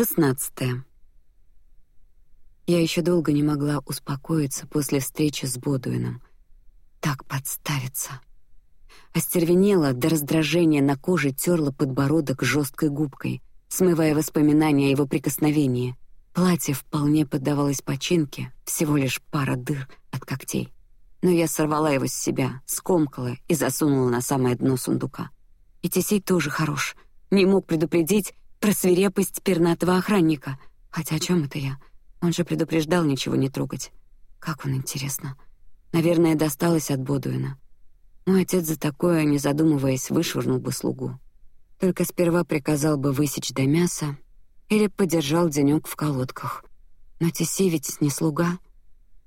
Шестнадцатое. Я еще долго не могла успокоиться после встречи с Бодуином. Так подставиться. Остервенела до раздражения на коже, терла подбородок жесткой губкой, смывая воспоминания о его прикосновении. Платье вполне поддавалось починке, всего лишь пара дыр от когтей. Но я сорвала его с себя, скомкала и засунула на самое дно сундука. И Тесей тоже хорош. Не мог предупредить про свирепость пернатого охранника. Хотя о чем это я? Он же предупреждал ничего не трогать. Как он интересно. Наверное, досталось от Бодуина. Мой отец за такое, не задумываясь, вышвырнул бы слугу. Только сперва приказал бы высечь до мяса или подержал денек в колодках. Но Теси ведь не слуга.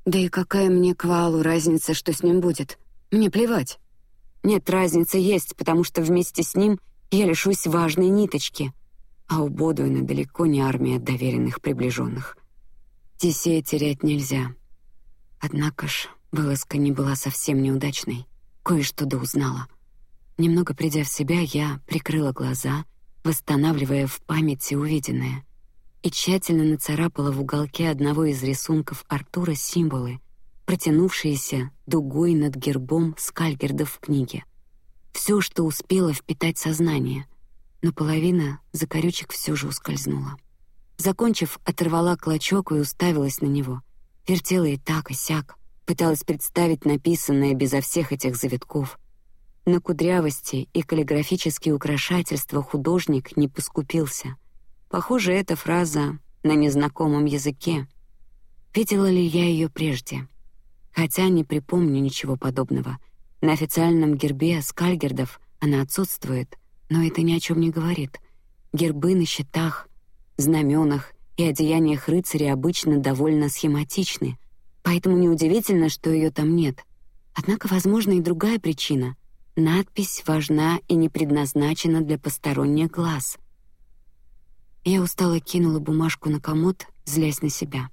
Да и какая мне квалу разница, что с ним будет? Мне плевать. Нет, разница есть, потому что вместе с ним я лишусь важной ниточки, а у Бодуина далеко не армия доверенных приближенных. Тесея терять нельзя. Однако ж вылазка не была совсем неудачной. Кое-что да узнала. Немного придя в себя, я прикрыла глаза, восстанавливая в памяти увиденное, и тщательно нацарапала в уголке одного из рисунков Артура символы, протянувшиеся дугой над гербом Скальгерда в книге. Все, что успела впитать сознание, но половина закорючек все же ускользнула. Закончив, оторвала клочок и уставилась на него. Вертела и так и сяк, пыталась представить написанное безо всех этих завитков. На кудрявости и каллиграфические украшательства художник не поскупился. Похоже, эта фраза на незнакомом языке. Видела ли я ее прежде? Хотя не припомню ничего подобного. На официальном гербе Скальгердов она отсутствует, но это ни о чем не говорит. Гербы на щитах, знаменах и одеяниях рыцарей обычно довольно схематичны, поэтому неудивительно, что ее там нет. Однако, возможно, и другая причина. Надпись важна и не предназначена для посторонних глаз. Я устало кинула бумажку на комод, злясь на себя.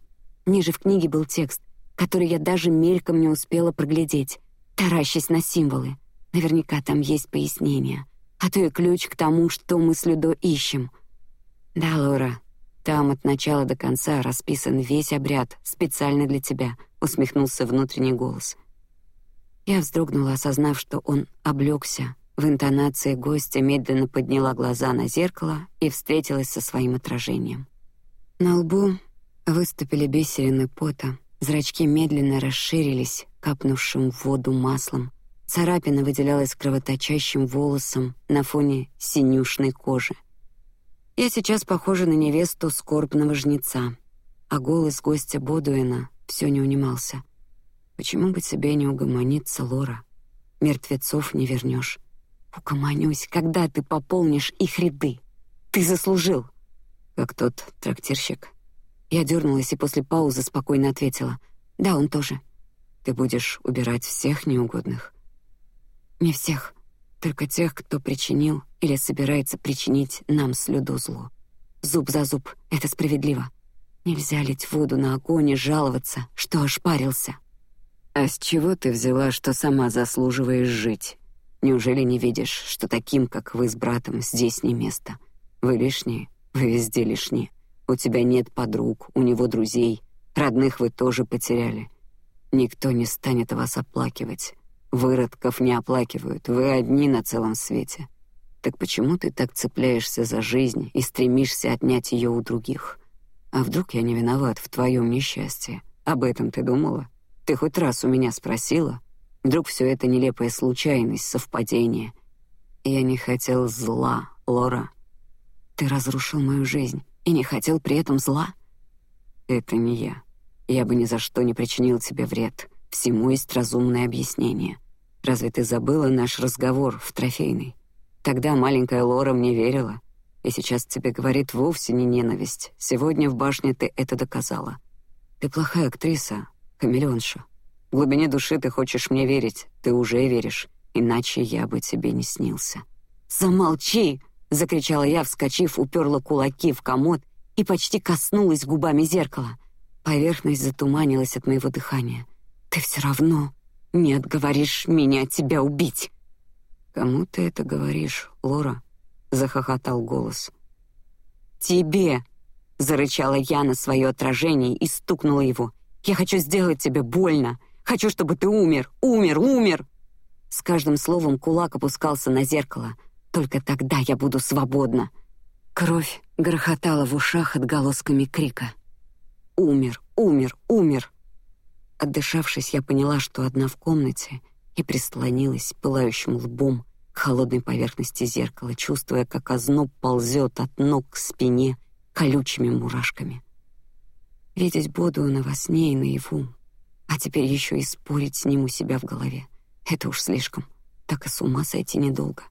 Ниже в книге был текст, который я даже мельком не успела проглядеть, таращась на символы. Наверняка там есть пояснение, а то и ключ к тому, что мы с Людо ищем. Да, Лора, там от начала до конца расписан весь обряд специально для тебя, усмехнулся внутренний голос. Я вздрогнула, осознав, что он облегся. В интонации гостя медленно подняла глаза на зеркало и встретилась со своим отражением. На лбу выступили бисерины пота, зрачки медленно расширились, капнувшим в воду маслом. Царапина выделялась кровоточащим волосом на фоне синюшной кожи. Я сейчас похожа на невесту скорбного жнеца, а голос гостя Бодуина все не унимался. Почему бы тебе не угомониться, Лора? Мертвецов не вернешь. Угомонюсь, когда ты пополнишь их ряды. Ты заслужил. Как тот трактирщик. Я дернулась и после паузы спокойно ответила: "Да, он тоже. Ты будешь убирать всех неугодных. Не всех, только тех, кто причинил или собирается причинить нам с Людо зло. Зуб за зуб — это справедливо. Нельзя лить воду на огонь и жаловаться, что ошпарился. А с чего ты взяла, что сама заслуживаешь жить? Неужели не видишь, что таким, как вы с братом, здесь не место? Вы лишние, вы везде лишние. У тебя нет подруг, у него друзей, родных вы тоже потеряли. Никто не станет вас оплакивать. Выродков не оплакивают, вы одни на целом свете. Так почему ты так цепляешься за жизнь и стремишься отнять ее у других? А вдруг я не виноват в твоем несчастье? Об этом ты думала? Ты хоть раз у меня спросила? Вдруг все это нелепая случайность, совпадение? Я не хотел зла, Лора. Ты разрушил мою жизнь и не хотел при этом зла? Это не я. Я бы ни за что не причинил тебе вред. Всему есть разумное объяснение. Разве ты забыла наш разговор в трофейной? Тогда маленькая Лора мне верила, и сейчас тебе говорит вовсе не ненависть. Сегодня в башне ты это доказала. Ты плохая актриса, хамелеонша. В глубине души ты хочешь мне верить, ты уже веришь, иначе я бы тебе не снился. Замолчи! закричала я, вскочив, уперла кулаки в комод и почти коснулась губами зеркала. Поверхность затуманилась от моего дыхания. Ты все равно не отговоришь меня тебя убить. Кому ты это говоришь, Лора? захохотал голос. Тебе. зарычала я на свое отражение и стукнула его. Я хочу сделать тебе больно. Хочу, чтобы ты умер, умер, умер. С каждым словом кулак опускался на зеркало. Только тогда я буду свободна. Кровь грохотала в ушах отголосками крика. Умер, умер, умер. Отдышавшись, я поняла, что одна в комнате, и прислонилась пылающим лбом к холодной поверхности зеркала, чувствуя, как озноб ползет от ног к спине колючими мурашками. Видеть Бодуэна во сне и наяву, а теперь еще и спорить с ним у себя в голове — это уж слишком. Так и с ума сойти недолго.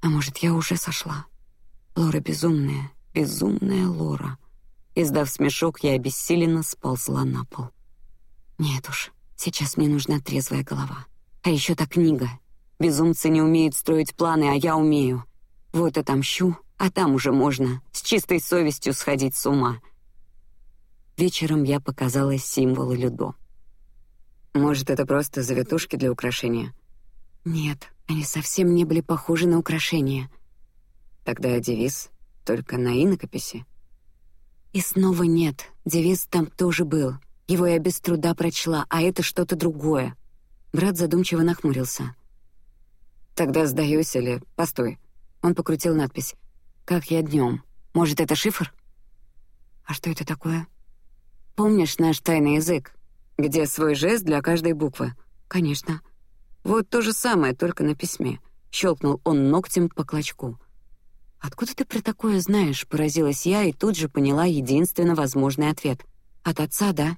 А может, я уже сошла? Лора безумная, безумная Лора. Издав смешок, я обессиленно сползла на пол. Нет уж, сейчас мне нужна трезвая голова. А еще та книга. Безумцы не умеют строить планы, а я умею. Вот отомщу, а там уже можно с чистой совестью сходить с ума. Вечером я показала символы Людо. Может, это просто завитушки для украшения? Нет, они совсем не были похожи на украшения. Тогда девиз только на инокописи. И снова нет. Девиз там тоже был. Его я без труда прочла, а это что-то другое. Брат задумчиво нахмурился. Тогда сдаюсь или постой. Он покрутил надпись. Как я днем. Может, это шифр? А что это такое? Помнишь наш тайный язык, где свой жест для каждой буквы? Конечно. Вот то же самое, только на письме. Щелкнул он ногтем по клочку. Откуда ты про такое знаешь? Поразилась я и тут же поняла единственно возможный ответ. От отца, да?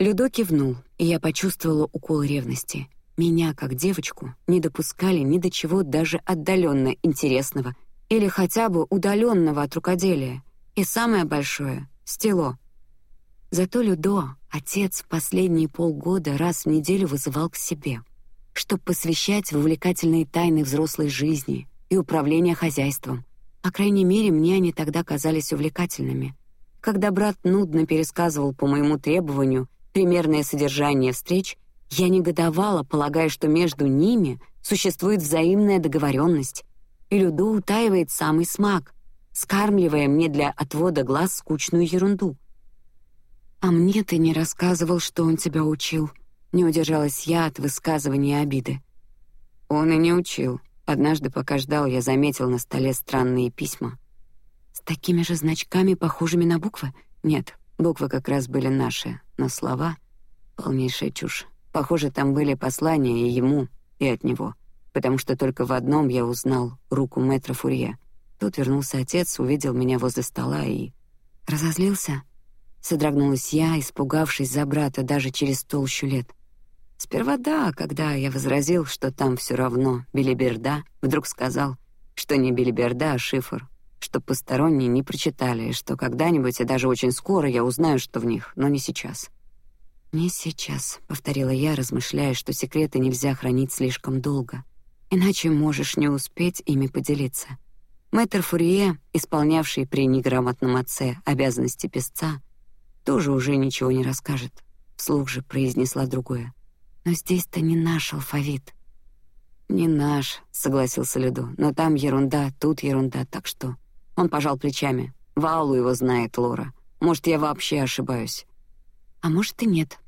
Людо кивнул, и я почувствовала укол ревности. Меня, как девочку, не допускали ни до чего даже отдаленно интересного или хотя бы удаленного от рукоделия. И самое большое — стело. Зато Людо, отец, последние полгода раз в неделю вызывал к себе, чтобы посвящать в увлекательные тайны взрослой жизни и управления хозяйством. По крайней мере, мне они тогда казались увлекательными. Когда брат нудно пересказывал по моему требованию примерное содержание встреч, я негодовала, полагая, что между ними существует взаимная договоренность, и Людо утаивает самый смак, скармливая мне для отвода глаз скучную ерунду. А мне ты не рассказывал, что он тебя учил. Не удержалась я от высказывания обиды. Он и не учил. Однажды, пока ждал, я заметил на столе странные письма. С такими же значками, похожими на буквы? Нет, Буквы как раз были наши, но слова — полнейшая чушь. Похоже, там были послания и ему, и от него, потому что только в одном я узнал руку мэтра Фурье. Тут вернулся отец, увидел меня возле стола и... Разозлился? Содрогнулась я, испугавшись за брата даже через толщу лет. Сперва да, когда я возразил, что там все равно билиберда, вдруг сказал, что не билиберда, а шифр, что посторонние не прочитали, что когда-нибудь и даже очень скоро я узнаю, что в них, но не сейчас. Не сейчас, повторила я, размышляя, что секреты нельзя хранить слишком долго, иначе можешь не успеть ими поделиться. Мэтр Фурье, исполнявший при неграмотном отце обязанности писца, тоже уже ничего не расскажет. Вслух же произнесла другое. Но здесь-то не наш алфавит. Не наш, согласился Людо. Но там ерунда, тут ерунда, так что он пожал плечами. Валу его знает Лора. Может, я вообще ошибаюсь. А может и нет.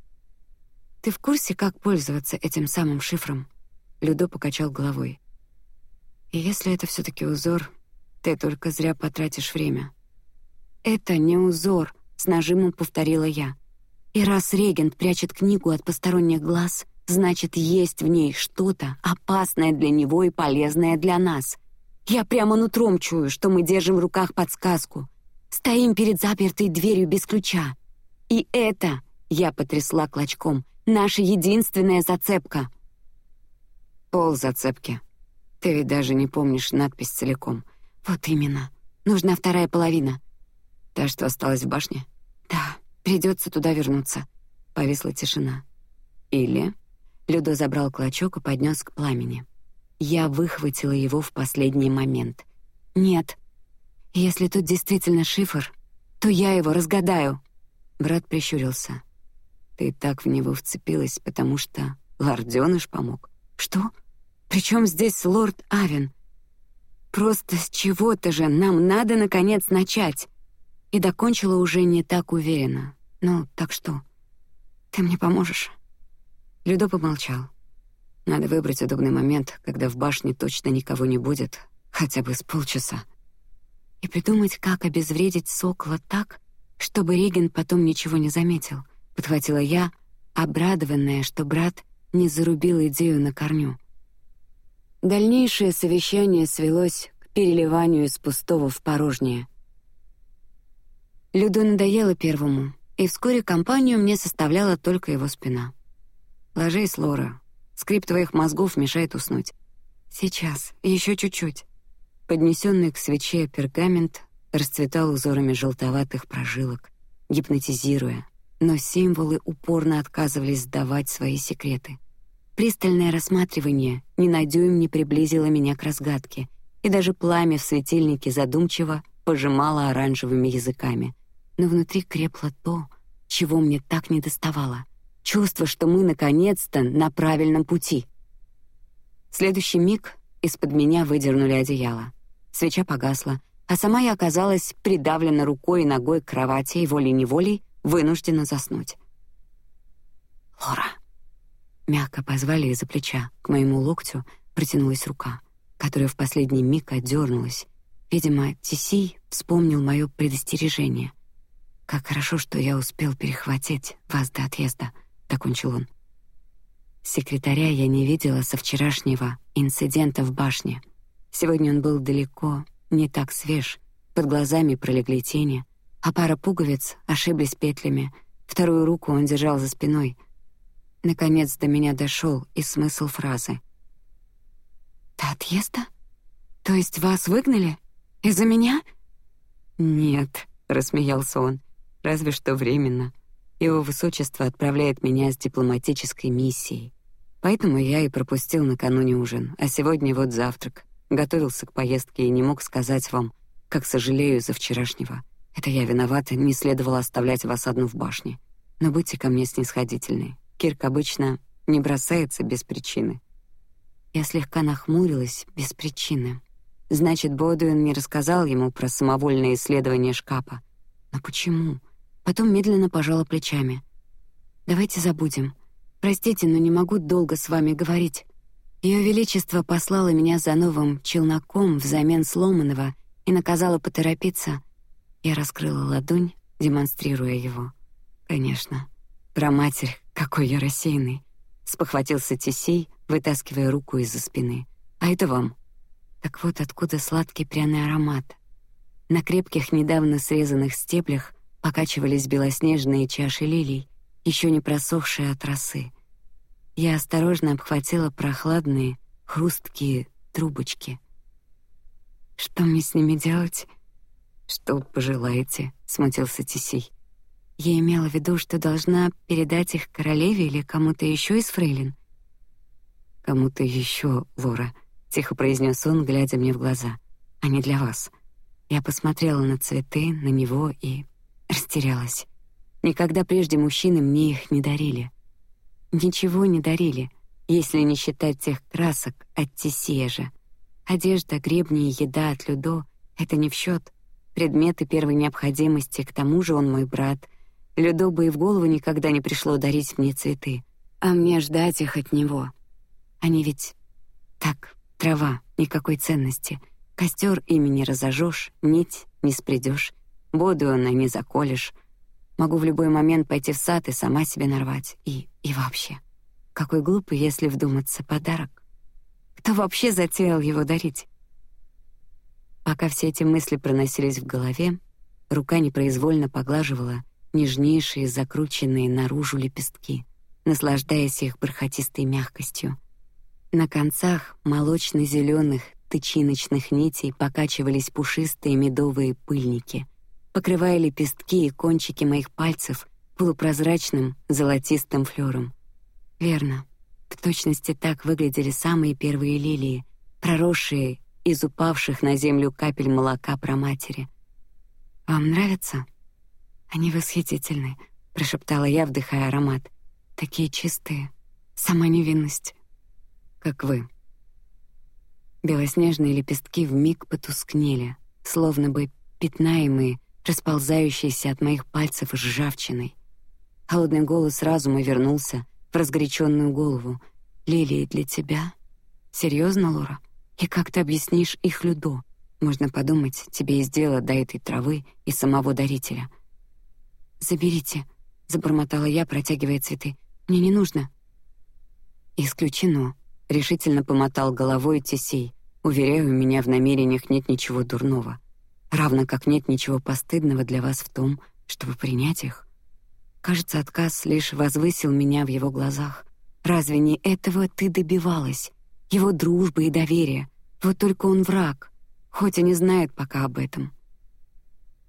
Ты в курсе, как пользоваться этим самым шифром? Людо покачал головой. И если это все-таки узор, ты только зря потратишь время. Это не узор, с нажимом повторила я. И раз регент прячет книгу от посторонних глаз, значит, есть в ней что-то опасное для него и полезное для нас. Я прямо нутром чую, что мы держим в руках подсказку. Стоим перед запертой дверью без ключа. И это, я потрясла клочком, наша единственная зацепка. Пол зацепки. Ты ведь даже не помнишь надпись целиком. Вот именно. Нужна вторая половина. Та, что осталась в башне. Да, придется туда вернуться. Повисла тишина. Или Людо забрал клочок и поднес к пламени. Я выхватила его в последний момент. Нет, если тут действительно шифр, то я его разгадаю. Брат прищурился. Ты так в него вцепилась, потому что лордёныш помог. Что? Причем здесь лорд Авен? Просто с чего-то же нам надо наконец начать. и докончила уже не так уверенно. Ну, так что? Ты мне поможешь? Людо помолчал. Надо выбрать удобный момент, когда в башне точно никого не будет, хотя бы с полчаса. И придумать, как обезвредить сокола так, чтобы Реген потом ничего не заметил. Подхватила я, обрадованная, что брат не зарубил идею на корню. Дальнейшее совещание свелось к переливанию из пустого в порожнее. Люду надоело первому, и вскоре компанию мне составляла только его спина. Ложись, Лора. Скрип твоих мозгов мешает уснуть. Сейчас, еще чуть-чуть. Поднесенный к свече пергамент расцветал узорами желтоватых прожилок, гипнотизируя, но символы упорно отказывались сдавать свои секреты. Пристальное рассматривание ни на дюйм не приблизило меня к разгадке, и даже пламя в светильнике задумчиво пожимало оранжевыми языками. Но внутри крепло то, чего мне так недоставало — чувство, что мы наконец-то на правильном пути. Следующий миг из-под меня выдернули одеяло. Свеча погасла, а сама я оказалась придавлена рукой и ногой к кровати и волей-неволей вынуждена заснуть. Лора. Мягко позвали из-за плеча. К моему локтю протянулась рука, которая в последний миг отдернулась. Видимо, Тисей вспомнил мое предостережение. Как хорошо, что я успел перехватить вас до отъезда, закончил он. Секретаря я не видела со вчерашнего инцидента в башне. Сегодня он был далеко, не так свеж, под глазами пролегли тени, а пара пуговиц ошиблись петлями. Вторую руку он держал за спиной, Наконец до меня дошел и смысл фразы. До отъезда? То есть вас выгнали из-за меня? Нет, рассмеялся он. Разве что временно. Его высочество отправляет меня с дипломатической миссией, поэтому я и пропустил накануне ужин, а сегодня вот завтрак. Готовился к поездке и не мог сказать вам, как сожалею за вчерашнего. Это я виновата, не следовало оставлять вас одну в башне. Но будьте ко мне снисходительны. Кирк обычно не бросается без причины. Я слегка нахмурилась без причины. Значит, Бодуин не рассказал ему про самовольное исследование шкафа. Но почему? Потом медленно пожала плечами. Давайте забудем. Простите, но не могу долго с вами говорить. Ее величество послало меня за новым челноком взамен сломанного и наказало поторопиться. Я раскрыла ладонь, демонстрируя его. Конечно, про матерь какой я рассеянный! Спохватился Тисей, вытаскивая руку из-за спины. А это вам. Так вот откуда сладкий пряный аромат. На крепких недавно срезанных стеблях покачивались белоснежные чаши лилий, еще не просохшие от росы. Я осторожно обхватила прохладные, хрусткие трубочки. Что мне с ними делать? Что пожелаете? Смутился Тисей. Я имела в виду, что должна передать их королеве или кому-то еще из фрейлин. Кому-то еще, Лора, тихо произнес он, глядя мне в глаза. А не для вас. Я посмотрела на цветы, на него и растерялась. Никогда прежде мужчины мне их не дарили. Ничего не дарили, если не считать тех красок от Тисежа. Одежда, гребни и еда от Людо — это не в счет. Предметы первой необходимости, к тому же он мой брат — Людо бы и в голову никогда не пришло дарить мне цветы, а мне ждать их от него. Они ведь так трава, никакой ценности. Костер ими не разожжешь, нить не спредешь, она не заколешь. Могу в любой момент пойти в сад и сама себе нарвать. И и вообще, какой глупый, если вдуматься, подарок. Кто вообще затеял его дарить? Пока все эти мысли проносились в голове, рука непроизвольно поглаживала нежнейшие закрученные наружу лепестки, наслаждаясь их бархатистой мягкостью. На концах молочно-зеленых тычиночных нитей покачивались пушистые медовые пыльники, покрывая лепестки и кончики моих пальцев полупрозрачным золотистым флером. Верно, в точности так выглядели самые первые лилии, проросшие из упавших на землю капель молока про матери. Вам нравится? Они восхитительны, прошептала я, вдыхая аромат. Такие чистые, сама невинность, как вы. Белоснежные лепестки в миг потускнели, словно бы пятнаемые расползающейся от моих пальцев ржавчиной. Холодный голос разума вернулся в разгоряченную голову. Лилии для тебя? Серьезно, Лора? И как ты объяснишь их Людо? Можно подумать, тебе есть дело до этой травы и самого дарителя. Заберите, забормотала я, протягивая цветы. Мне не нужно. Исключено. Решительно помотал головой Тесей. Уверяю, у меня в намерениях нет ничего дурного, равно как нет ничего постыдного для вас в том, чтобы принять их. Кажется, отказ лишь возвысил меня в его глазах. Разве не этого ты добивалась? Его дружбы и доверия. Вот только он враг, хоть и не знает пока об этом.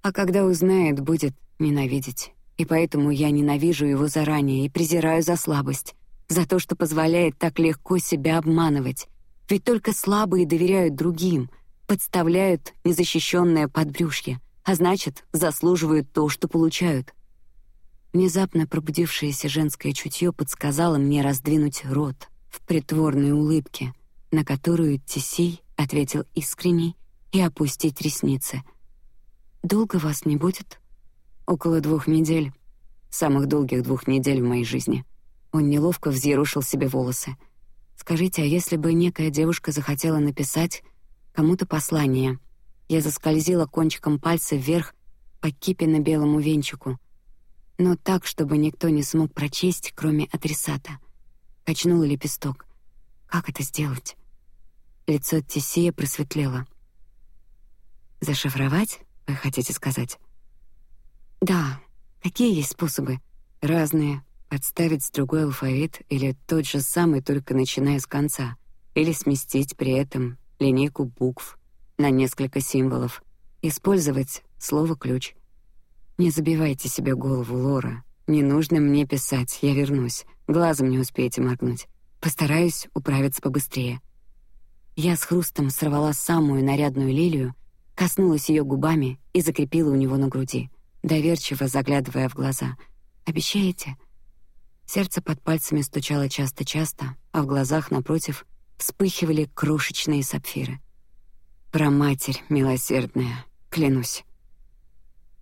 А когда узнает, будет ненавидеть. И поэтому я ненавижу его заранее и презираю за слабость, за то, что позволяет так легко себя обманывать. Ведь только слабые доверяют другим, подставляют незащищенное подбрюшье, а значит, заслуживают то, что получают. Внезапно пробудившееся женское чутье подсказало мне раздвинуть рот в притворной улыбке, на которую Тисей ответил искренне и опустить ресницы. Долго вас не будет? Около двух недель, самых долгих двух недель в моей жизни. Он неловко взъерушил себе волосы. Скажите, а если бы некая девушка захотела написать кому-то послание? Я заскользила кончиком пальца вверх по кипенно-белому венчику, но так, чтобы никто не смог прочесть, кроме адресата. Качнула лепесток. Как это сделать? Лицо Тисея просветлело. Зашифровать, вы хотите сказать? Да. Какие есть способы? Разные. Подставить другой алфавит или тот же самый, только начиная с конца, или сместить при этом линейку букв на несколько символов. Использовать слово ключ. Не забивайте себе голову, Лора. Не нужно мне писать, я вернусь. Глазом не успеете моргнуть. Постараюсь управиться побыстрее. Я с хрустом сорвала самую нарядную лилию, коснулась ее губами и закрепила у него на груди, доверчиво заглядывая в глаза. Обещаете? Сердце под пальцами стучало часто-часто, а в глазах напротив вспыхивали крошечные сапфиры. Про матерь милосердная, клянусь.